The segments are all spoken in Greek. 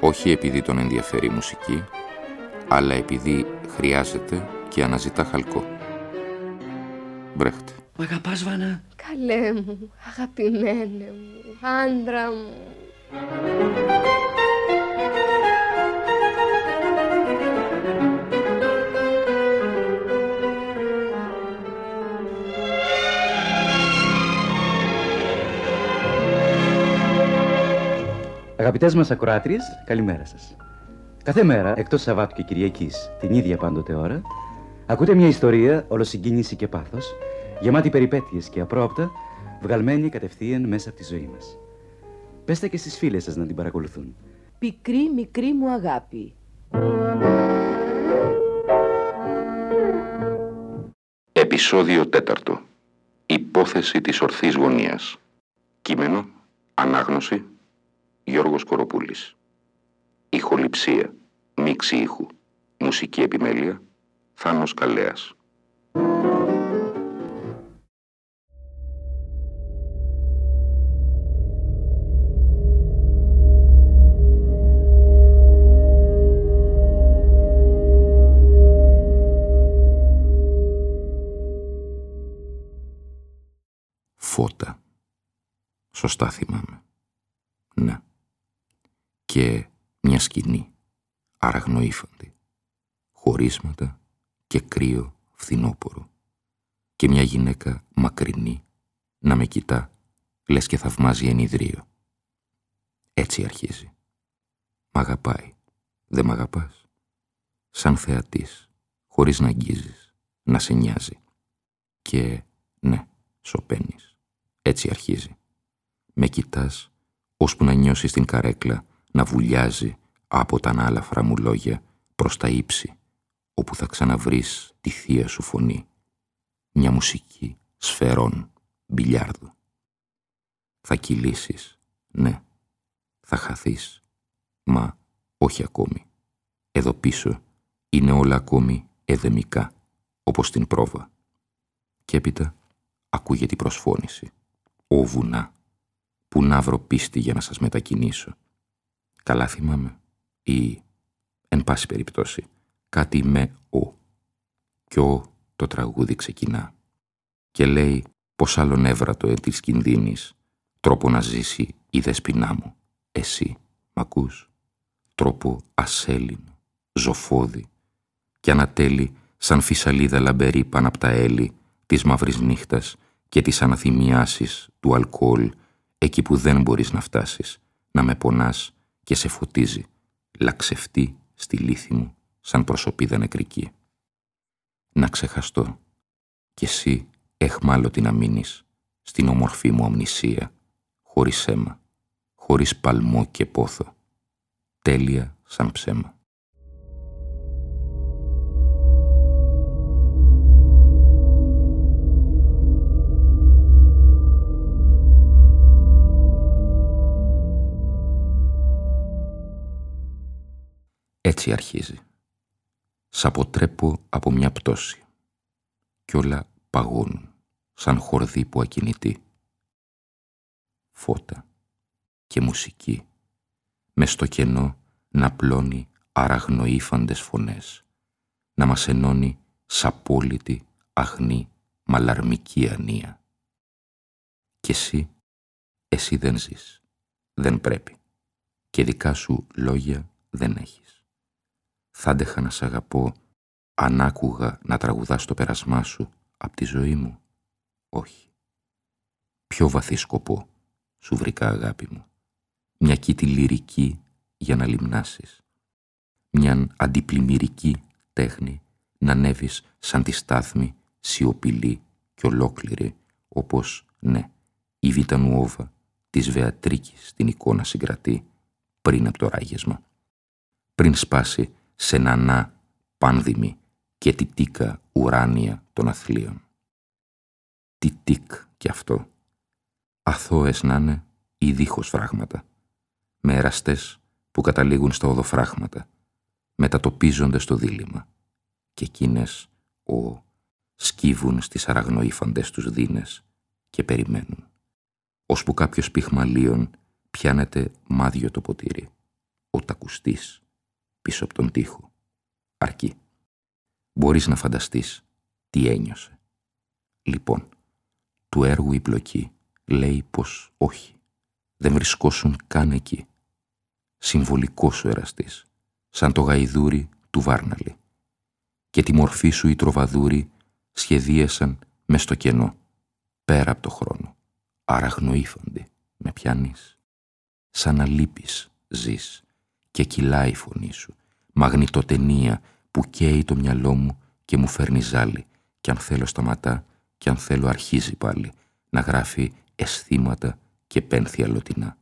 όχι επειδή τον ενδιαφέρει η μουσική, αλλά επειδή χρειάζεται και αναζητά χαλκό. Μπρέχτε. Μ' αγαπάς, Βάνα; Καλέ μου, αγαπημένε μου, άντρα μου. Αγαπητές μας ακροάτριες, καλημέρα σας. Κάθε μέρα, εκτός Σαββάτου και Κυριακής, την ίδια πάντοτε ώρα, ακούτε μια ιστορία ολοσυγκίνηση και πάθος, γεμάτη περιπέτειες και απρόπτα, βγαλμένη κατευθείαν μέσα από τη ζωή μας. Πέστε και στις φίλες σας να την παρακολουθούν. Πικρή μικρή μου αγάπη. Επισόδιο τέταρτο. Υπόθεση της ορθής γωνίας. Κείμενο, ανάγνωση, Γιώργος Κοροπούλης. Ηχοληψία, μίξη ήχου, μουσική επιμέλεια, Θάνος Καλέας. Φώτα. Σωστά θυμάμαι. Ναι και μια σκηνή, αραγνοήφαντη, χωρίσματα και κρύο φθινόπορο και μια γυναίκα μακρινή να με κοιτά, λες και θαυμάζει ενιδρίο. Έτσι αρχίζει. Μ' αγαπάει. Δεν μ' αγαπάς. Σαν θεατής, χωρίς να αγγίζεις, να σε νοιάζει. Και ναι, σωπαίνεις. Έτσι αρχίζει. Με κοιτάς, ώσπου να νιώσεις την καρέκλα να βουλιάζει από τα ανάλαφρα μου λόγια προς τα ύψη, όπου θα ξαναβρεις τη θεία σου φωνή. Μια μουσική σφαιρών μπιλιάρδου. Θα κυλήσεις, ναι. Θα χαθείς, μα όχι ακόμη. Εδώ πίσω είναι όλα ακόμη εδεμικά, όπως την πρόβα. Και έπειτα ακούγεται η προσφώνηση. Ω βουνά, που να βρω πίστη για να σας μετακινήσω. Καλά θυμάμαι. Ή, εν πάση περιπτώσει, κάτι με ο. Κι ο το τραγούδι ξεκινά. Και λέει πως άλλον έβρατο εν της κινδύνης, τρόπο να ζήσει η δεσποινά μου. Εσύ, μ' ακούς; Τρόπο ασέλινο, ζωφόδι, και ανατέλει σαν φυσαλίδα λαμπερή πάνω απ' τα έλλη της μαύρης νύχτας και της αναθυμιάσης του αλκοόλ εκεί που δεν μπορείς να φτάσεις, να με πονάς και σε φωτίζει, λαξευτή στη λύθη μου σαν προσωπίδα νεκρική. Να ξεχαστώ κι εσύ εχμάλωτη να μείνεις στην ομορφή μου αμνησία, χωρίς αίμα, χωρίς παλμό και πόθο, τέλεια σαν ψέμα. Έτσι αρχίζει. Σ' αποτρέπω από μια πτώση. Κι όλα παγώνουν, σαν χορδί που ακινητεί. Φώτα και μουσική, με στο κενό να πλώνει αραγνοήφαντες φωνές, να μας ενώνει σ' απόλυτη, αγνή, μαλαρμική ανία. Κι εσύ, εσύ δεν ζεις, δεν πρέπει, και δικά σου λόγια δεν έχεις θα άντεχα να σ' αγαπώ αν άκουγα να τραγουδάς το πέρασμά σου απ' τη ζωή μου. Όχι. Πιο βαθύ σκοπό σου βρήκα αγάπη μου. Μια κήτη λυρική για να λιμνάσεις. Μια αντιπλημμυρική τέχνη να ανέβεις σαν τη στάθμη σιωπηλή και ολόκληρη όπως, ναι, η Β' Νουόβα της Βεατρίκης την εικόνα συγκρατεί πριν από το ράγισμα πριν σπάσει σε νανά πάνδημη και τη τίκα ουράνια των αθλίων. Τι τίκ κι αυτό. Αθώες να είναι ή δίχως φράγματα. Με εραστές που καταλήγουν στα οδοφράγματα. Μετατοπίζονται στο δίλημα. Και εκείνες, ο, σκύβουν στις αραγνοήφαντες τους δίνες και περιμένουν. Ώσπου κάποιος πυχμαλίων πιάνεται μάδιο το ποτήρι. Ο τακουστής πίσω από τον τοίχο. Αρκεί. Μπορείς να φανταστείς τι ένιωσε. Λοιπόν, του έργου η πλοκή λέει πως όχι. Δεν βρισκόσουν καν εκεί. Συμβολικός σου εραστής, σαν το γαϊδούρι του Βάρναλη. Και τη μορφή σου οι τροβαδούροι σχεδίασαν με στο κενό, πέρα από το χρόνο. Αραγνοήφαντη, με πιάνεις. Σαν να λείπεις, ζεις και κυλάει η φωνή σου. Μαγνητοτενία που καίει το μυαλό μου και μου φέρνει ζάλι και αν θέλω σταματά και αν θέλω αρχίζει πάλι να γράφει αισθήματα και πένθη αλλοτινά.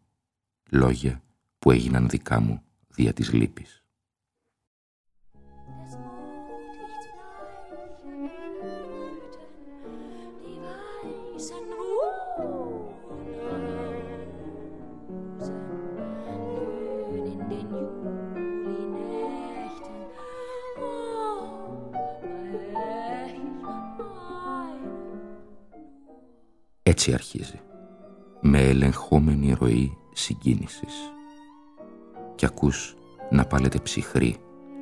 Λόγια που έγιναν δικά μου δια της λύπης. Έτσι αρχίζει, με ελεγχόμενη ροή συγκίνησης. Κι ακούς να πάλετε ψυχρή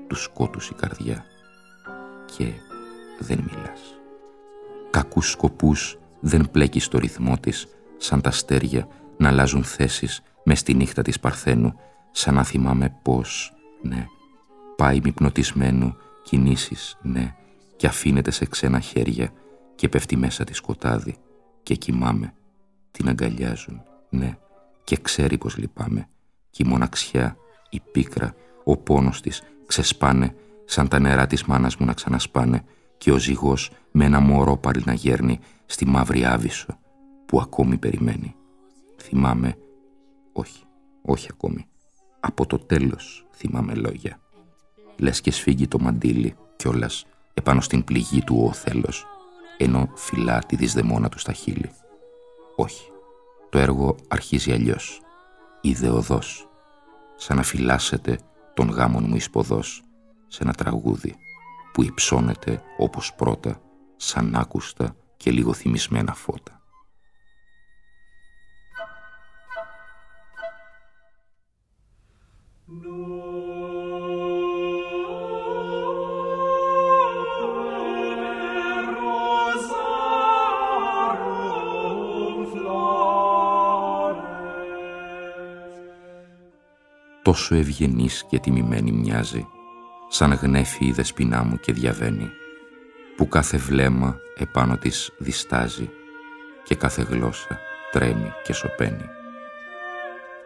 του σκότους η καρδιά και δεν μιλάς. Κακούς σκοπούς δεν πλέκεις το ρυθμό της σαν τα αστέρια να αλλάζουν θέσεις μες στη νύχτα της Παρθένου σαν να θυμάμαι πως, ναι, πάει μη πνοτισμένου κινήσεις, ναι, και αφήνεται σε ξένα χέρια και πέφτει μέσα τη σκοτάδι και κοιμάμαι. Την αγκαλιάζουν, ναι, και ξέρει πως λυπάμαι. Και η μοναξιά, η πίκρα, ο πόνος της ξεσπάνε σαν τα νερά της μάνας μου να ξανασπάνε και ο ζυγός με ένα μωρό πάλι να γέρνει στη μαύρη άβυσσο που ακόμη περιμένει. Θυμάμαι, όχι, όχι ακόμη, από το τέλος θυμάμαι λόγια. Λες και σφίγγει το μαντίλι κιόλας επάνω στην πληγή του ο θέλος ενώ φυλά τη δυσδαιμόνα του στα χείλη. Όχι, το έργο αρχίζει αλλιώς, ιδεοδός, σαν να φυλάσσεται τον γάμον μου εισποδός σε ένα τραγούδι που υψώνεται όπως πρώτα σαν άκουστα και λίγο θυμισμένα φώτα. Τόσο ευγενής και τιμημένη μοιάζει, σαν γνέφει η δεσποινά μου και διαβαίνει, που κάθε βλέμμα επάνω της διστάζει και κάθε γλώσσα τρέμει και σωπαίνει.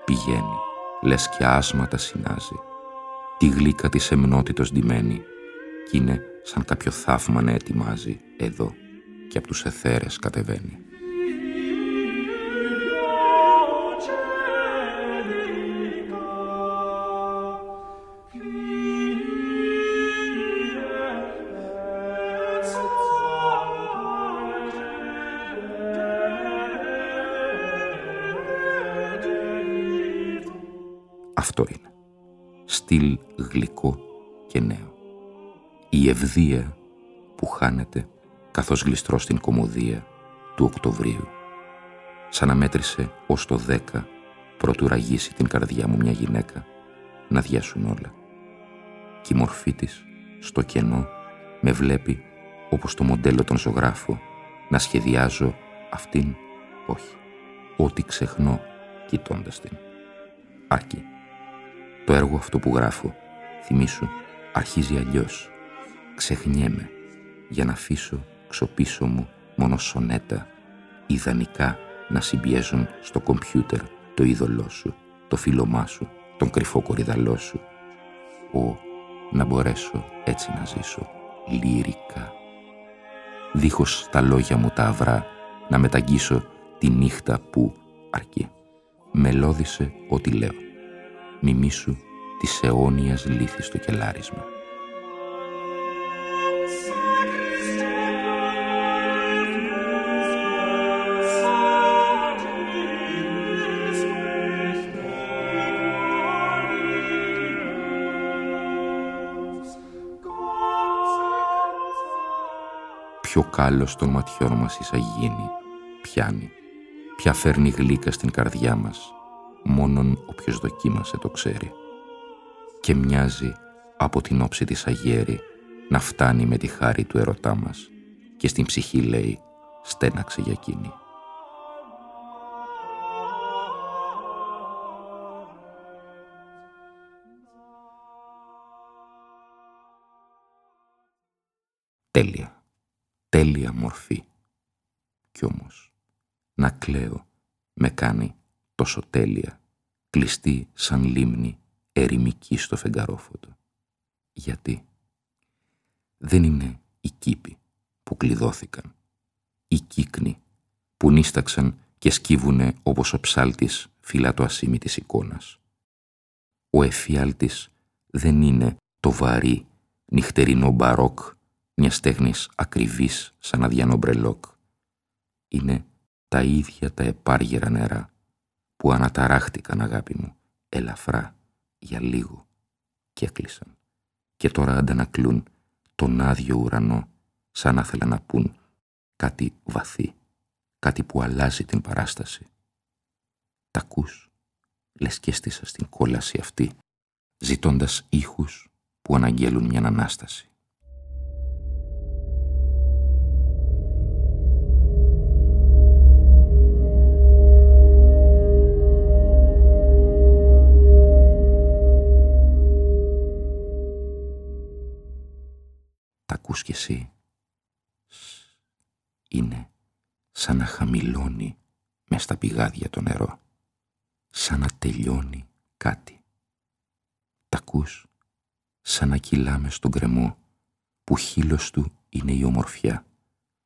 Πηγαίνει, λες και άσματα συνάζει, τη γλύκα της εμνότητος ντυμένη κι είναι σαν κάποιο θαύμα να ετοιμάζει εδώ και από τους εθέρες κατεβαίνει. Αυτό είναι. Στυλ γλυκό και νέο. Η ευδία που χάνεται καθώς γλιστρώ στην κομμωδία του Οκτωβρίου. Σαν να μέτρησε ως το δέκα πρώτου ραγίσει την καρδιά μου μια γυναίκα να διάσουν όλα. Και η μορφή της στο κενό με βλέπει όπως το μοντέλο των ζωγράφου να σχεδιάζω αυτήν όχι. Ό,τι ξεχνώ κοιτώντας την. Άκη. Το έργο αυτό που γράφω, θυμίσου, αρχίζει αλλιώς. Ξεχνιέμαι για να αφήσω ξοπίσω μου μόνο σονέτα, ιδανικά να συμπιέζουν στο κομπιούτερ το είδωλό σου, το φίλωμά σου, τον κρυφό κορυδαλό σου. Ο, να μπορέσω έτσι να ζήσω, λύρικα. Δίχως τα λόγια μου τα αυρά, να μεταγγίσω τη νύχτα που αρκεί. Μελώδησε ό,τι λέω μιμήσου της αιώνιας λύθης στο κελάρισμα. πιο κάλος των ματιών μας εισαγίνει, πιάνει, πια φέρνει γλύκα στην καρδιά μας, μόνον όποιος δοκίμασε το ξέρει. Και μοιάζει από την όψη της αγέρη να φτάνει με τη χάρη του ερωτά μας και στην ψυχή λέει στέναξε για εκείνη. Τέλεια τέλεια μορφή. Κι όμως, να κλαίω με κάνει τόσο τέλεια, κλειστή σαν λίμνη, ερημική στο φεγγαρόφωτο. Γιατί; Δεν είναι οι κήποι που κλειδώθηκαν, οι κύκνοι που νίσταξαν και σκύβουνε όπως ο ψάλτης φυλά το ασίμι της εικόνας. Ο εφιάλτης δεν είναι το βαρύ νυχτερινό μπαρόκ μιας τέχνης ακριβής σαν αδιανό μπρελόκ. Είναι τα ίδια τα επάργερα νερά που αναταράχτηκαν αγάπη μου, ελαφρά, για λίγο και έκλεισαν. Και τώρα αντανακλούν τον άδειο ουρανό σαν να θέλουν να πούν κάτι βαθύ, κάτι που αλλάζει την παράσταση. Τα ακούς, λες και έστησα στην κόλαση αυτή, ζητώντας ήχους που αναγγέλουν μια Ανάσταση. Ακούς κι εσύ. Είναι σαν να χαμηλώνει μες στα πηγάδια το νερό. Σαν να τελειώνει κάτι. Τ' ακούς σαν να κυλάμε στον κρεμό που χείλος του είναι η ομορφιά.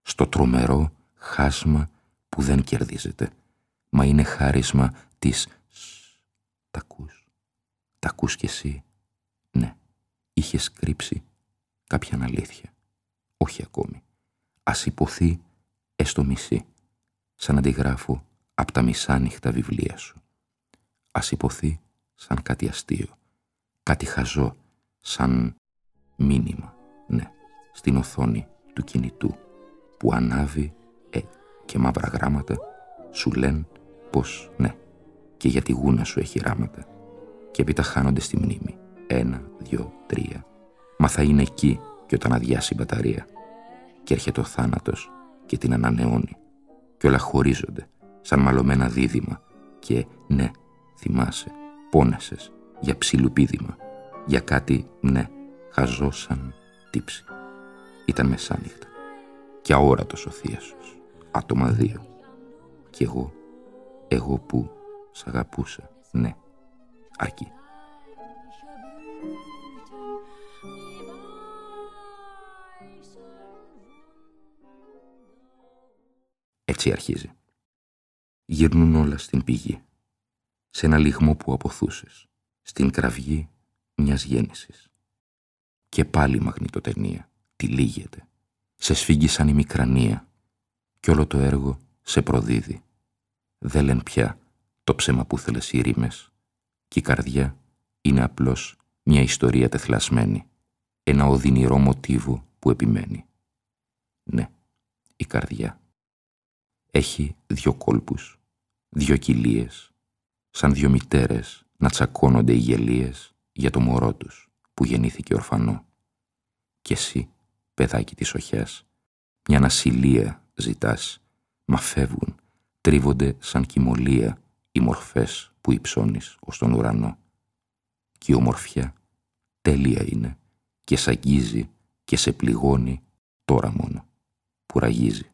Στο τρομερό χάσμα που δεν κερδίζεται, μα είναι χάρισμα της Τ' ακούς. Τ' ακούς κι εσύ. Ναι, είχες κρύψει κάποια αλήθεια. Όχι ακόμη. Ας υποθεί έστω μισή, σαν αντιγράφω από τα μισάνυχτα βιβλία σου. Ας υποθεί σαν κάτι αστείο, κάτι χαζό, σαν μήνυμα, ναι, στην οθόνη του κινητού, που ανάβει, ε, και μαύρα γράμματα, σου λένε πως, ναι, και για τη γούνα σου έχει ράματα, και έπειτα χάνονται στη μνήμη. Ένα, δυο, τρία. Μα θα είναι εκεί και όταν αδειάσει η μπαταρία και έρχεται ο θάνατος και την ανανεώνει και όλα χωρίζονται σαν μαλωμένα δίδυμα και ναι, θυμάσαι, πόνεσες για ψιλουπίδημα, για κάτι, ναι, χαζό σαν τύψη. Ήταν μεσάνυχτα και αόρατος ο θείασος, άτομα δύο. Κι εγώ, εγώ που σ' αγαπούσα, ναι, αρκεί. Έτσι αρχίζει. Γυρνούν όλα στην πηγή. Σε ένα λιγμό που αποθούσες. Στην κραυγή μιας γέννησης. Και πάλι μαγνητοτενία. Τη λύγεται. Σε σφίγγει η μικρανία. Κι όλο το έργο σε προδίδει. Δεν λένε πια το ψέμα που θέλες οι ρήμες. Κι η καρδιά είναι απλώς μια ιστορία τεθλασμένη. Ένα οδυνηρό μοτίβο που επιμένει. Ναι, η καρδιά έχει δυο κόλπους, δυο κοιλίες, σαν δυο μητέρες να τσακώνονται οι γελίες για το μωρό τους που γεννήθηκε ορφανό. Κι εσύ, παιδάκι της οχιάς, μια ανασυλία ζητάς, μα φεύγουν, τρίβονται σαν κοιμωλία οι μορφές που υψώνεις ως τον ουρανό. Κι η ομορφιά τέλεια είναι και σ' αγγίζει και σε πληγώνει τώρα μόνο, που ραγίζει.